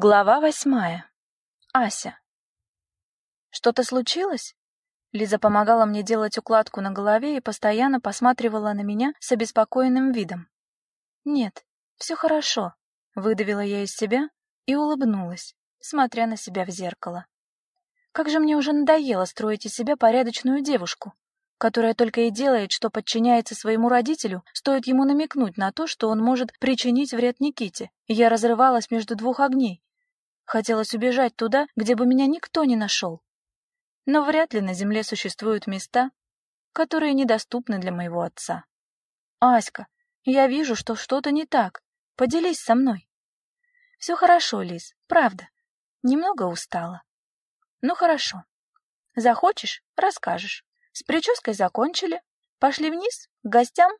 Глава восьмая. Ася. Что-то случилось? Лиза помогала мне делать укладку на голове и постоянно посматривала на меня с обеспокоенным видом. Нет, все хорошо, выдавила я из себя и улыбнулась, смотря на себя в зеркало. Как же мне уже надоело строить из себя порядочную девушку, которая только и делает, что подчиняется своему родителю, стоит ему намекнуть на то, что он может причинить вред Никите. Я разрывалась между двух огней. Хотелось убежать туда, где бы меня никто не нашел. Но вряд ли на земле существуют места, которые недоступны для моего отца. Аська, я вижу, что что-то не так. Поделись со мной. Все хорошо, Лиз, правда. Немного устала. Ну хорошо. Захочешь расскажешь. С прической закончили, пошли вниз, к гостям.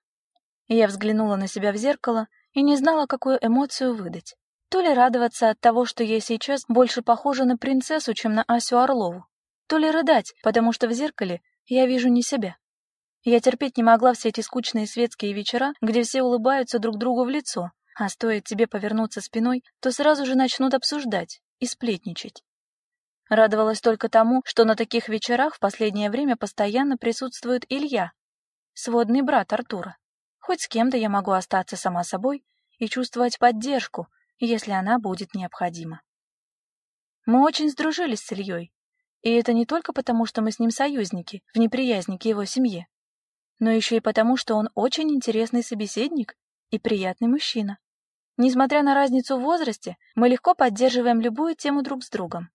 Я взглянула на себя в зеркало и не знала, какую эмоцию выдать. То ли радоваться от того, что я сейчас больше похожа на принцессу, чем на Асю Орлову, то ли рыдать, потому что в зеркале я вижу не себя. Я терпеть не могла все эти скучные светские вечера, где все улыбаются друг другу в лицо, а стоит тебе повернуться спиной, то сразу же начнут обсуждать и сплетничать. Радовалась только тому, что на таких вечерах в последнее время постоянно присутствует Илья, сводный брат Артура. Хоть с кем-то я могу остаться сама собой и чувствовать поддержку, если она будет необходима. Мы очень сдружились с Ильей, и это не только потому, что мы с ним союзники в неприязни к его семье, но еще и потому, что он очень интересный собеседник и приятный мужчина. Несмотря на разницу в возрасте, мы легко поддерживаем любую тему друг с другом.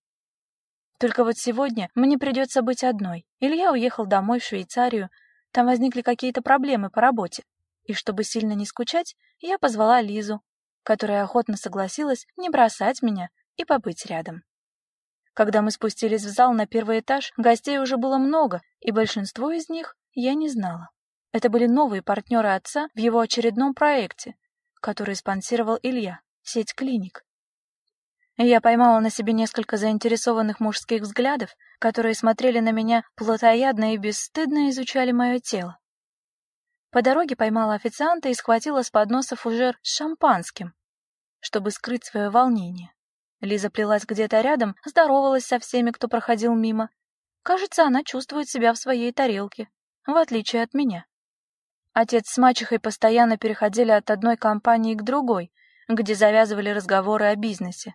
Только вот сегодня мне придется быть одной. Илья уехал домой в Швейцарию, там возникли какие-то проблемы по работе. И чтобы сильно не скучать, я позвала Лизу, которая охотно согласилась не бросать меня и побыть рядом. Когда мы спустились в зал на первый этаж, гостей уже было много, и большинство из них я не знала. Это были новые партнеры отца в его очередном проекте, который спонсировал Илья, сеть клиник. Я поймала на себе несколько заинтересованных мужских взглядов, которые смотрели на меня плотоядно и бесстыдно изучали мое тело. По дороге поймала официанта и схватила с подноса фужер с шампанским, чтобы скрыть свое волнение. Лиза плелась где-то рядом, здоровалась со всеми, кто проходил мимо. Кажется, она чувствует себя в своей тарелке, в отличие от меня. Отец с мачехой постоянно переходили от одной компании к другой, где завязывали разговоры о бизнесе.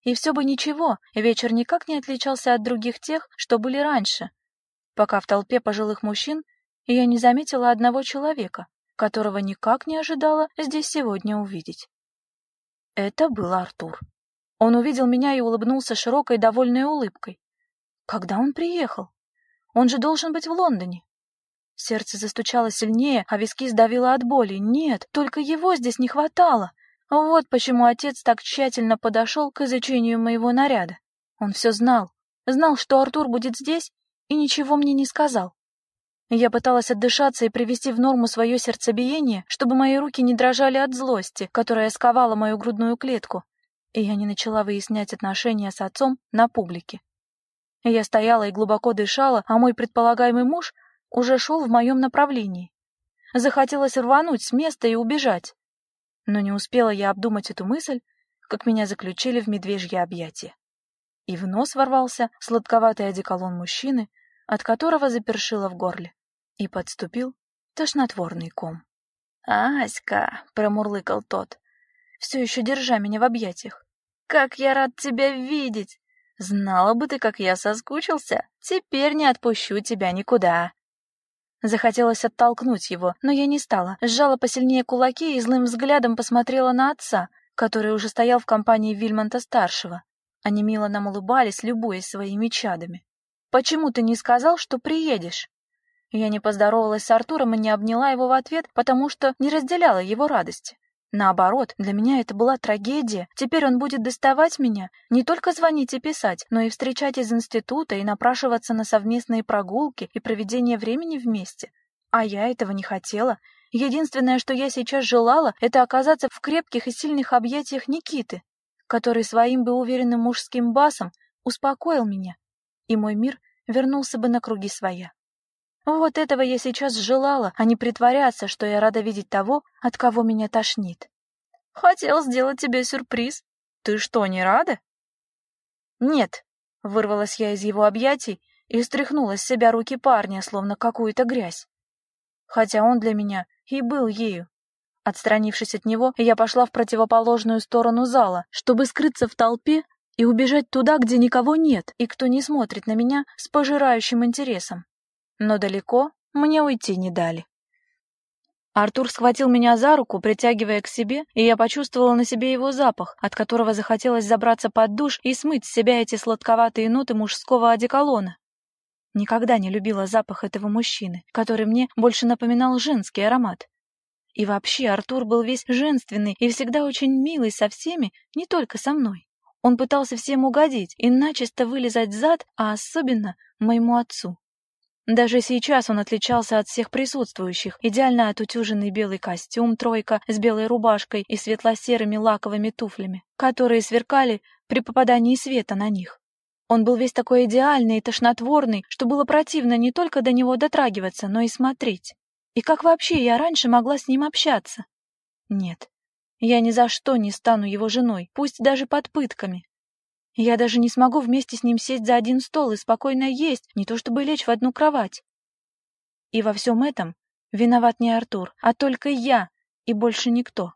И все бы ничего, вечер никак не отличался от других тех, что были раньше, пока в толпе пожилых мужчин я не заметила одного человека, которого никак не ожидала здесь сегодня увидеть. Это был Артур. Он увидел меня и улыбнулся широкой довольной улыбкой. Когда он приехал? Он же должен быть в Лондоне. Сердце застучало сильнее, а виски сдавило от боли. Нет, только его здесь не хватало. Вот почему отец так тщательно подошел к изучению моего наряда. Он все знал, знал, что Артур будет здесь, и ничего мне не сказал. Я пыталась отдышаться и привести в норму свое сердцебиение, чтобы мои руки не дрожали от злости, которая сковала мою грудную клетку, и я не начала выяснять отношения с отцом на публике. Я стояла и глубоко дышала, а мой предполагаемый муж уже шел в моем направлении. Захотелось рвануть с места и убежать. Но не успела я обдумать эту мысль, как меня заключили в медвежье объятие. И в нос ворвался сладковатый одеколон мужчины, от которого запершило в горле, и подступил тошнотворный ком. «Аська!» — промурлыкал тот, все еще держа меня в объятиях. «Как я рад тебя видеть! Знала бы ты, как я соскучился! Теперь не отпущу тебя никуда!» Захотелось оттолкнуть его, но я не стала. Сжала посильнее кулаки и злым взглядом посмотрела на отца, который уже стоял в компании Вильмонта-старшего. Они мило нам улыбались, любуясь своими чадами. «Почему ты не сказал, что приедешь?» Я не поздоровалась с Артуром и не обняла его в ответ, потому что не разделяла его радости. Наоборот, для меня это была трагедия. Теперь он будет доставать меня, не только звонить и писать, но и встречать из института и напрашиваться на совместные прогулки и проведение времени вместе. А я этого не хотела. Единственное, что я сейчас желала, это оказаться в крепких и сильных объятиях Никиты, который своим бы уверенным мужским басом успокоил меня, и мой мир вернулся бы на круги своя. Вот этого я сейчас желала, а не притворяться, что я рада видеть того, от кого меня тошнит. Хотел сделать тебе сюрприз. Ты что, не рада? Нет, вырвалась я из его объятий и стряхнула с себя руки парня, словно какую-то грязь. Хотя он для меня и был ею. Отстранившись от него, я пошла в противоположную сторону зала, чтобы скрыться в толпе и убежать туда, где никого нет и кто не смотрит на меня с пожирающим интересом. Но далеко мне уйти не дали. Артур схватил меня за руку, притягивая к себе, и я почувствовала на себе его запах, от которого захотелось забраться под душ и смыть с себя эти сладковатые ноты мужского одеколона. Никогда не любила запах этого мужчины, который мне больше напоминал женский аромат. И вообще Артур был весь женственный и всегда очень милый со всеми, не только со мной. Он пытался всем угодить и начисто вылезать зад, а особенно моему отцу. Даже сейчас он отличался от всех присутствующих. Идеально отутюженный белый костюм тройка с белой рубашкой и светло-серыми лаковыми туфлями, которые сверкали при попадании света на них. Он был весь такой идеальный и тошнотворный, что было противно не только до него дотрагиваться, но и смотреть. И как вообще я раньше могла с ним общаться? Нет, я ни за что не стану его женой, пусть даже под пытками. Я даже не смогу вместе с ним сесть за один стол и спокойно есть, не то чтобы лечь в одну кровать. И во всем этом виноват не Артур, а только я и больше никто.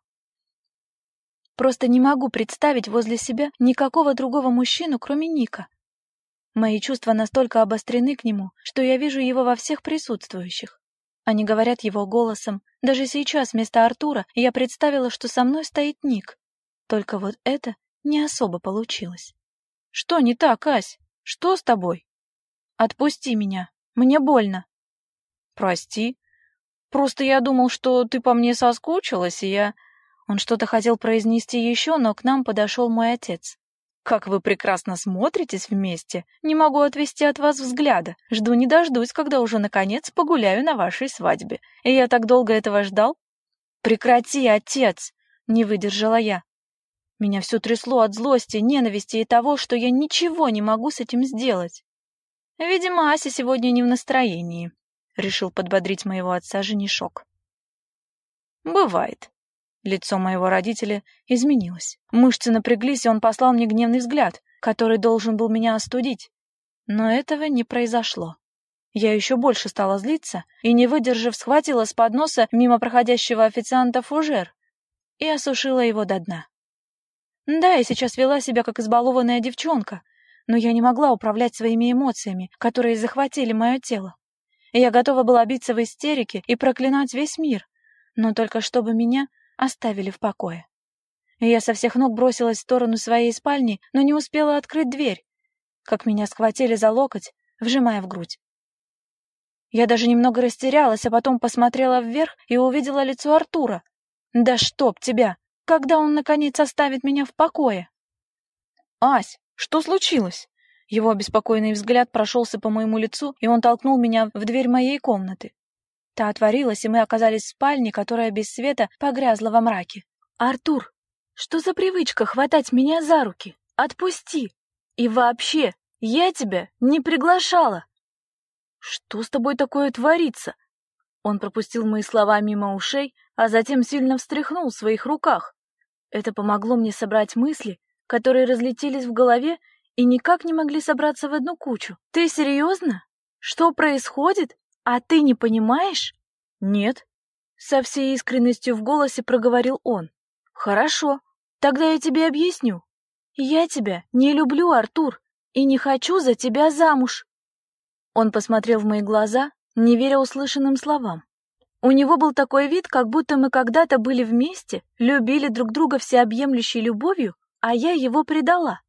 Просто не могу представить возле себя никакого другого мужчину, кроме Ника. Мои чувства настолько обострены к нему, что я вижу его во всех присутствующих. Они говорят его голосом. Даже сейчас вместо Артура я представила, что со мной стоит Ник. Только вот это не особо получилось. Что не так, Ась? Что с тобой? Отпусти меня. Мне больно. Прости. Просто я думал, что ты по мне соскучилась, и я... Он что-то хотел произнести еще, но к нам подошел мой отец. Как вы прекрасно смотритесь вместе. Не могу отвести от вас взгляда. Жду не дождусь, когда уже наконец погуляю на вашей свадьбе. И я так долго этого ждал. Прекрати, отец, не выдержала я. Меня все трясло от злости, ненависти и того, что я ничего не могу с этим сделать. Видимо, Ася сегодня не в настроении, решил подбодрить моего отца женишок. Бывает. Лицо моего родителя изменилось. Мышцы напряглись, и он послал мне гневный взгляд, который должен был меня остудить. Но этого не произошло. Я еще больше стала злиться и, не выдержав, схватила с подноса мимо проходящего официанта фужер и осушила его до дна. Да, я сейчас вела себя как избалованная девчонка, но я не могла управлять своими эмоциями, которые захватили мое тело. Я готова была биться в истерике и проклинать весь мир, но только чтобы меня оставили в покое. Я со всех ног бросилась в сторону своей спальни, но не успела открыть дверь, как меня схватили за локоть, вжимая в грудь. Я даже немного растерялась, а потом посмотрела вверх и увидела лицо Артура. «Да чтоб тебя! Когда он, наконец, оставит меня в покое? «Ась, что случилось?» Его обеспокоенный взгляд прошелся по моему лицу, и он толкнул меня в дверь моей комнаты. Та отворилась, и мы оказались в спальне, которая без света погрязла во мраке. «Артур, что за привычка хватать меня за руки? Отпусти! И вообще, я тебя не приглашала!» «Что с тобой такое творится?» Он пропустил мои слова мимо ушей, а затем сильно встряхнул в своих руках. Это помогло мне собрать мысли, которые разлетелись в голове и никак не могли собраться в одну кучу. Ты серьезно? Что происходит? А ты не понимаешь? Нет. Со всей искренностью в голосе проговорил он. Хорошо, тогда я тебе объясню. Я тебя не люблю, Артур, и не хочу за тебя замуж. Он посмотрел в мои глаза, не веря услышанным словам. У него был такой вид, как будто мы когда-то были вместе, любили друг друга всеобъемлющей любовью, а я его предала.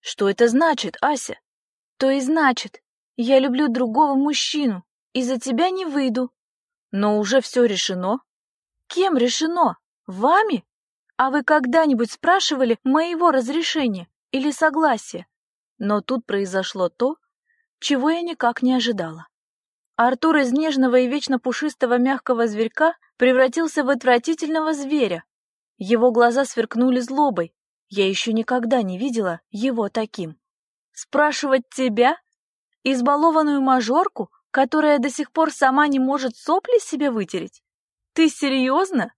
Что это значит, Ася? То и значит, я люблю другого мужчину, и за тебя не выйду. Но уже все решено. Кем решено? Вами? А вы когда-нибудь спрашивали моего разрешения или согласия? Но тут произошло то, чего я никак не ожидала. Артур из нежного и вечно пушистого мягкого зверька превратился в отвратительного зверя. Его глаза сверкнули злобой. Я еще никогда не видела его таким. Спрашивать тебя? Избалованную мажорку, которая до сих пор сама не может сопли себе вытереть? Ты серьезно?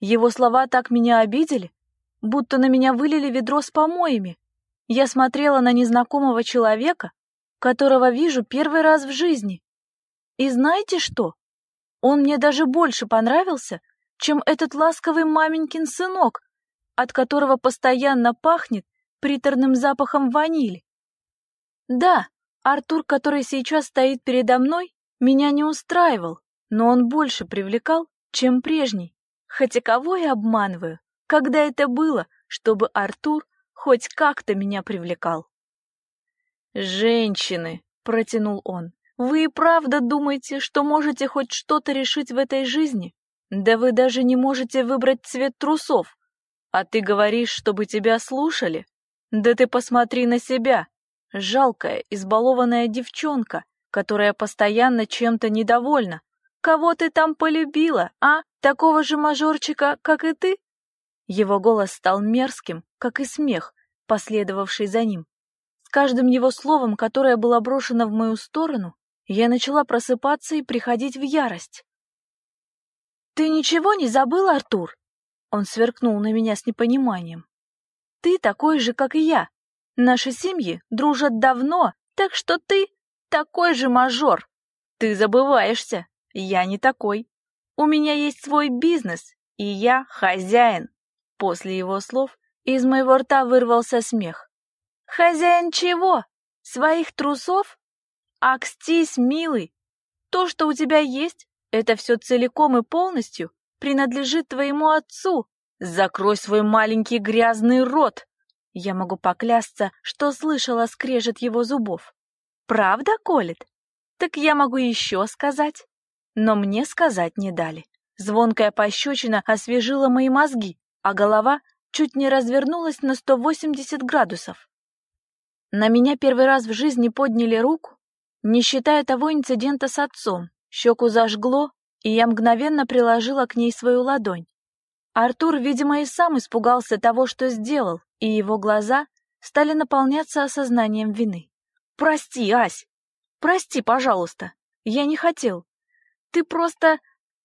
Его слова так меня обидели, будто на меня вылили ведро с помоями. Я смотрела на незнакомого человека, которого вижу первый раз в жизни. И знаете что? Он мне даже больше понравился, чем этот ласковый маменькин сынок, от которого постоянно пахнет приторным запахом ванили. Да, Артур, который сейчас стоит передо мной, меня не устраивал, но он больше привлекал, чем прежний. Хотя кого я обманываю? Когда это было, чтобы Артур хоть как-то меня привлекал? «Женщины!» — протянул он. «Вы и правда думаете, что можете хоть что-то решить в этой жизни? Да вы даже не можете выбрать цвет трусов. А ты говоришь, чтобы тебя слушали? Да ты посмотри на себя. Жалкая, избалованная девчонка, которая постоянно чем-то недовольна. Кого ты там полюбила, а? Такого же мажорчика, как и ты?» Его голос стал мерзким, как и смех, последовавший за ним. С каждым его словом, которое было брошено в мою сторону, я начала просыпаться и приходить в ярость. «Ты ничего не забыл, Артур?» Он сверкнул на меня с непониманием. «Ты такой же, как и я. Наши семьи дружат давно, так что ты такой же мажор. Ты забываешься, я не такой. У меня есть свой бизнес, и я хозяин». После его слов из моего рта вырвался смех. Хозяин чего? Своих трусов? Акстись, милый. То, что у тебя есть, это все целиком и полностью принадлежит твоему отцу. Закрой свой маленький грязный рот. Я могу поклясться, что слышала скрежет его зубов. Правда, колет? Так я могу еще сказать. Но мне сказать не дали. Звонкая пощечина освежила мои мозги, а голова чуть не развернулась на 180 градусов. На меня первый раз в жизни подняли руку, не считая того инцидента с отцом. Щеку зажгло, и я мгновенно приложила к ней свою ладонь. Артур, видимо, и сам испугался того, что сделал, и его глаза стали наполняться осознанием вины. «Прости, Ась! Прости, пожалуйста! Я не хотел! Ты просто...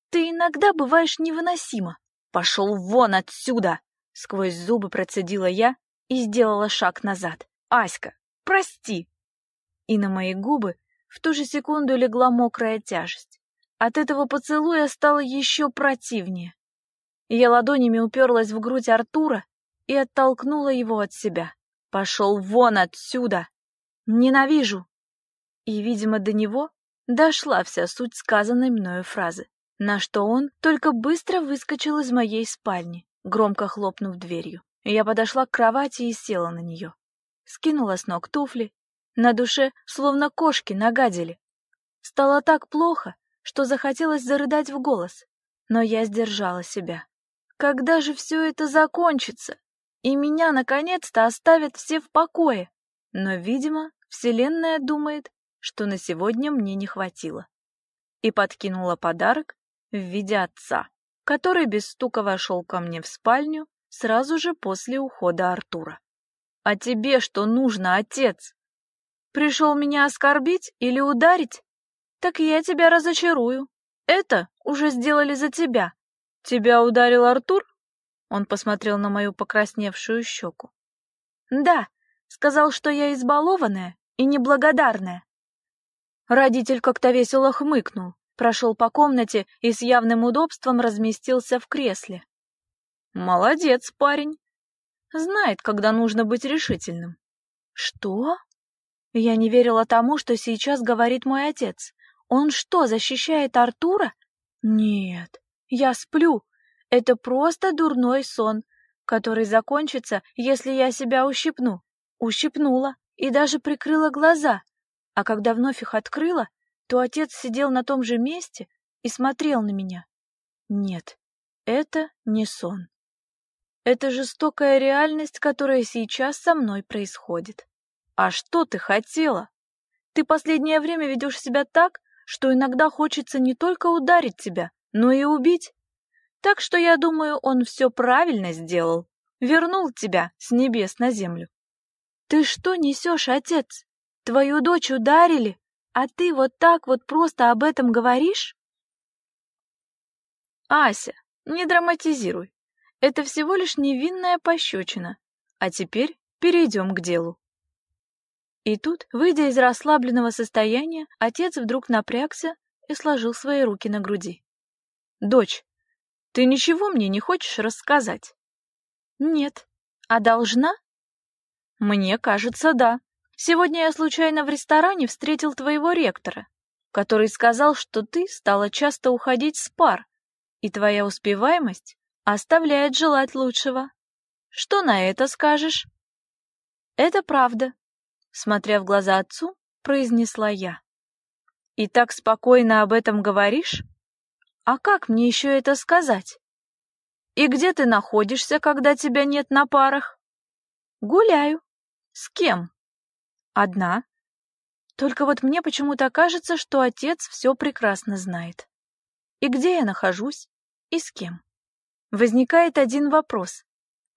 Ты иногда бываешь невыносима! Пошел вон отсюда!» Сквозь зубы процедила я и сделала шаг назад. Аська, прости!» И на мои губы в ту же секунду легла мокрая тяжесть. От этого поцелуя стало еще противнее. Я ладонями уперлась в грудь Артура и оттолкнула его от себя. «Пошел вон отсюда! Ненавижу!» И, видимо, до него дошла вся суть сказанной мною фразы, на что он только быстро выскочил из моей спальни, громко хлопнув дверью. Я подошла к кровати и села на нее скинула с ног туфли. На душе словно кошки нагадили. Стало так плохо, что захотелось зарыдать в голос, но я сдержала себя. Когда же все это закончится? И меня наконец-то оставят все в покое. Но, видимо, Вселенная думает, что на сегодня мне не хватило. И подкинула подарок в виде отца, который без стука вошел ко мне в спальню сразу же после ухода Артура. А тебе что нужно, отец? Пришел меня оскорбить или ударить? Так я тебя разочарую. Это уже сделали за тебя. Тебя ударил Артур? Он посмотрел на мою покрасневшую щеку. Да, сказал, что я избалованная и неблагодарная. Родитель как-то весело хмыкнул, прошел по комнате и с явным удобством разместился в кресле. Молодец, парень. Знает, когда нужно быть решительным. Что? Я не верила тому, что сейчас говорит мой отец. Он что, защищает Артура? Нет, я сплю. Это просто дурной сон, который закончится, если я себя ущипну. Ущипнула и даже прикрыла глаза. А когда вновь их открыла, то отец сидел на том же месте и смотрел на меня. Нет, это не сон. Это жестокая реальность, которая сейчас со мной происходит. А что ты хотела? Ты последнее время ведешь себя так, что иногда хочется не только ударить тебя, но и убить. Так что я думаю, он все правильно сделал. Вернул тебя с небес на землю. Ты что несешь, отец? Твою дочь ударили, а ты вот так вот просто об этом говоришь? Ася, не драматизируй. Это всего лишь невинная пощечина. А теперь перейдем к делу. И тут, выйдя из расслабленного состояния, отец вдруг напрягся и сложил свои руки на груди. «Дочь, ты ничего мне не хочешь рассказать?» «Нет. А должна?» «Мне кажется, да. Сегодня я случайно в ресторане встретил твоего ректора, который сказал, что ты стала часто уходить с пар, и твоя успеваемость оставляет желать лучшего. Что на это скажешь?» «Это правда», — смотря в глаза отцу, произнесла я. «И так спокойно об этом говоришь? А как мне еще это сказать? И где ты находишься, когда тебя нет на парах?» «Гуляю». «С кем?» «Одна». Только вот мне почему-то кажется, что отец все прекрасно знает. И где я нахожусь, и с кем. Возникает один вопрос.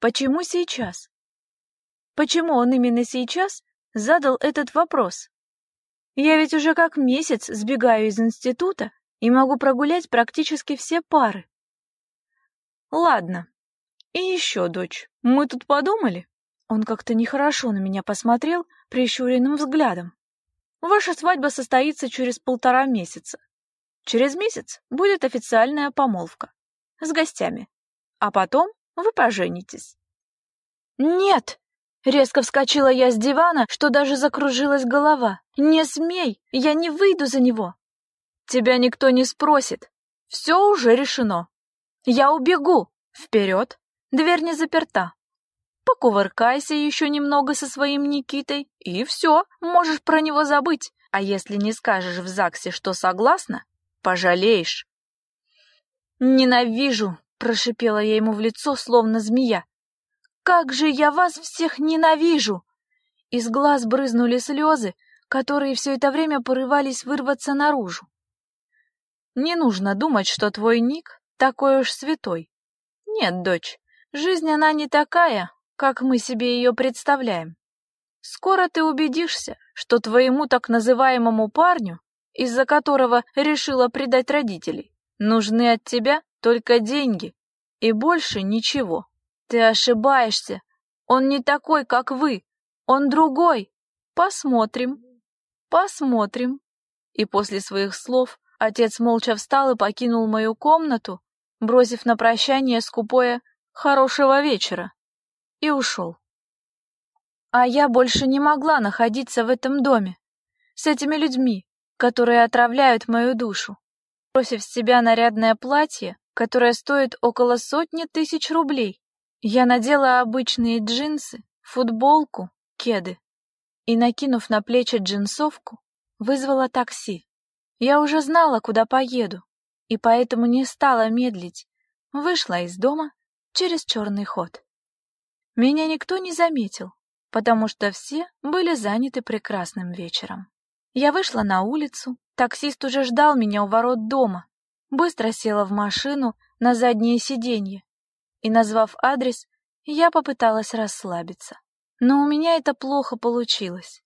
Почему сейчас? Почему он именно сейчас задал этот вопрос? Я ведь уже как месяц сбегаю из института и могу прогулять практически все пары. Ладно. И еще, дочь, мы тут подумали. Он как-то нехорошо на меня посмотрел прищуренным взглядом. Ваша свадьба состоится через полтора месяца. Через месяц будет официальная помолвка с гостями а потом вы поженитесь. Нет! Резко вскочила я с дивана, что даже закружилась голова. Не смей, я не выйду за него. Тебя никто не спросит. Все уже решено. Я убегу. Вперед. Дверь не заперта. Покувыркайся еще немного со своим Никитой, и все, можешь про него забыть. А если не скажешь в ЗАГСе, что согласна, пожалеешь. Ненавижу, прошипела я ему в лицо, словно змея. Как же я вас всех ненавижу! Из глаз брызнули слезы, которые все это время порывались вырваться наружу. Не нужно думать, что твой ник такой уж святой. Нет, дочь, жизнь она не такая, как мы себе ее представляем. Скоро ты убедишься, что твоему так называемому парню, из-за которого решила предать родителей, нужны от тебя только деньги и больше ничего. Ты ошибаешься. Он не такой, как вы. Он другой. Посмотрим. Посмотрим. И после своих слов отец молча встал и покинул мою комнату, бросив на прощание скупое «хорошего вечера» и ушел. А я больше не могла находиться в этом доме, с этими людьми, которые отравляют мою душу. Бросив с себя нарядное платье, которое стоит около сотни тысяч рублей, я надела обычные джинсы, футболку, кеды и, накинув на плечи джинсовку, вызвала такси. Я уже знала, куда поеду, и поэтому не стала медлить, вышла из дома через черный ход. Меня никто не заметил, потому что все были заняты прекрасным вечером. Я вышла на улицу, таксист уже ждал меня у ворот дома. Быстро села в машину на заднее сиденье и, назвав адрес, я попыталась расслабиться. Но у меня это плохо получилось.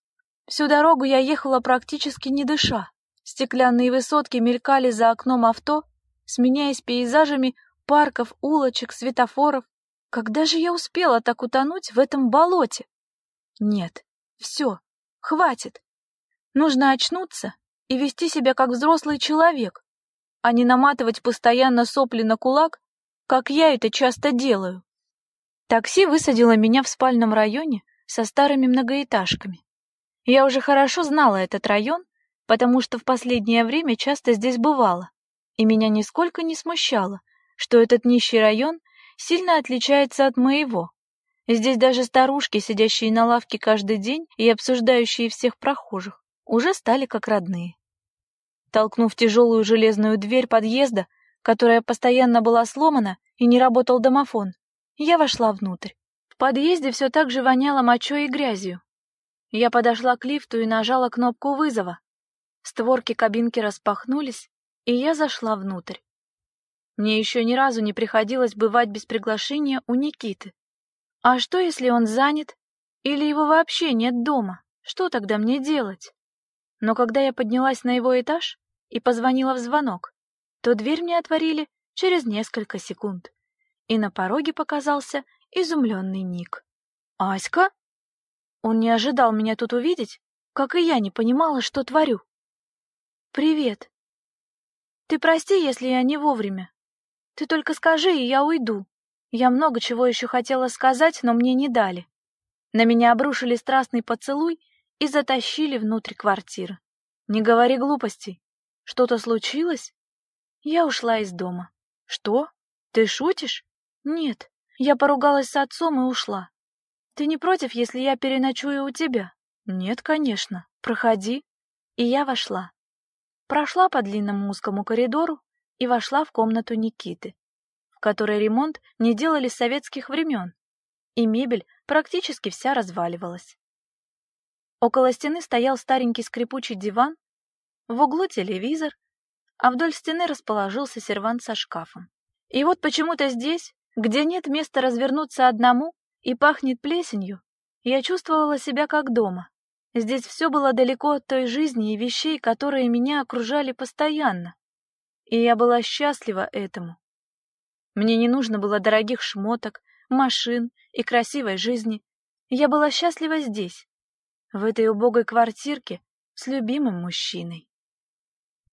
Всю дорогу я ехала практически не дыша. Стеклянные высотки мелькали за окном авто, сменяясь пейзажами парков, улочек, светофоров. Когда же я успела так утонуть в этом болоте? Нет, все, хватит. Нужно очнуться и вести себя как взрослый человек, а не наматывать постоянно сопли на кулак, как я это часто делаю. Такси высадило меня в спальном районе со старыми многоэтажками. Я уже хорошо знала этот район, потому что в последнее время часто здесь бывала, и меня нисколько не смущало, что этот нищий район сильно отличается от моего. Здесь даже старушки, сидящие на лавке каждый день и обсуждающие всех прохожих, уже стали как родные. Толкнув тяжелую железную дверь подъезда, которая постоянно была сломана и не работал домофон, я вошла внутрь. В подъезде все так же воняло мочой и грязью. Я подошла к лифту и нажала кнопку вызова. Створки кабинки распахнулись, и я зашла внутрь. Мне еще ни разу не приходилось бывать без приглашения у Никиты. А что, если он занят? Или его вообще нет дома? Что тогда мне делать? Но когда я поднялась на его этаж и позвонила в звонок, то дверь мне отворили через несколько секунд. и на пороге показался изумленный Ник. «Аська?» Он не ожидал меня тут увидеть, как и я не понимала, что творю. «Привет. Ты прости, если я не вовремя. Ты только скажи, и я уйду. Я много чего еще хотела сказать, но мне не дали. На меня обрушили страстный поцелуй и затащили внутрь квартиры. Не говори глупостей. Что-то случилось? Я ушла из дома. Что? Ты шутишь? Нет. Я поругалась с отцом и ушла. Ты не против, если я переночую у тебя? Нет, конечно. Проходи. И я вошла. Прошла по длинному узкому коридору и вошла в комнату Никиты, в которой ремонт не делали с советских времен, и мебель практически вся разваливалась. Около стены стоял старенький скрипучий диван, в углу телевизор, а вдоль стены расположился сервант со шкафом. И вот почему-то здесь, где нет места развернуться одному и пахнет плесенью, я чувствовала себя как дома. Здесь все было далеко от той жизни и вещей, которые меня окружали постоянно. И я была счастлива этому. Мне не нужно было дорогих шмоток, машин и красивой жизни. Я была счастлива здесь, в этой убогой квартирке с любимым мужчиной.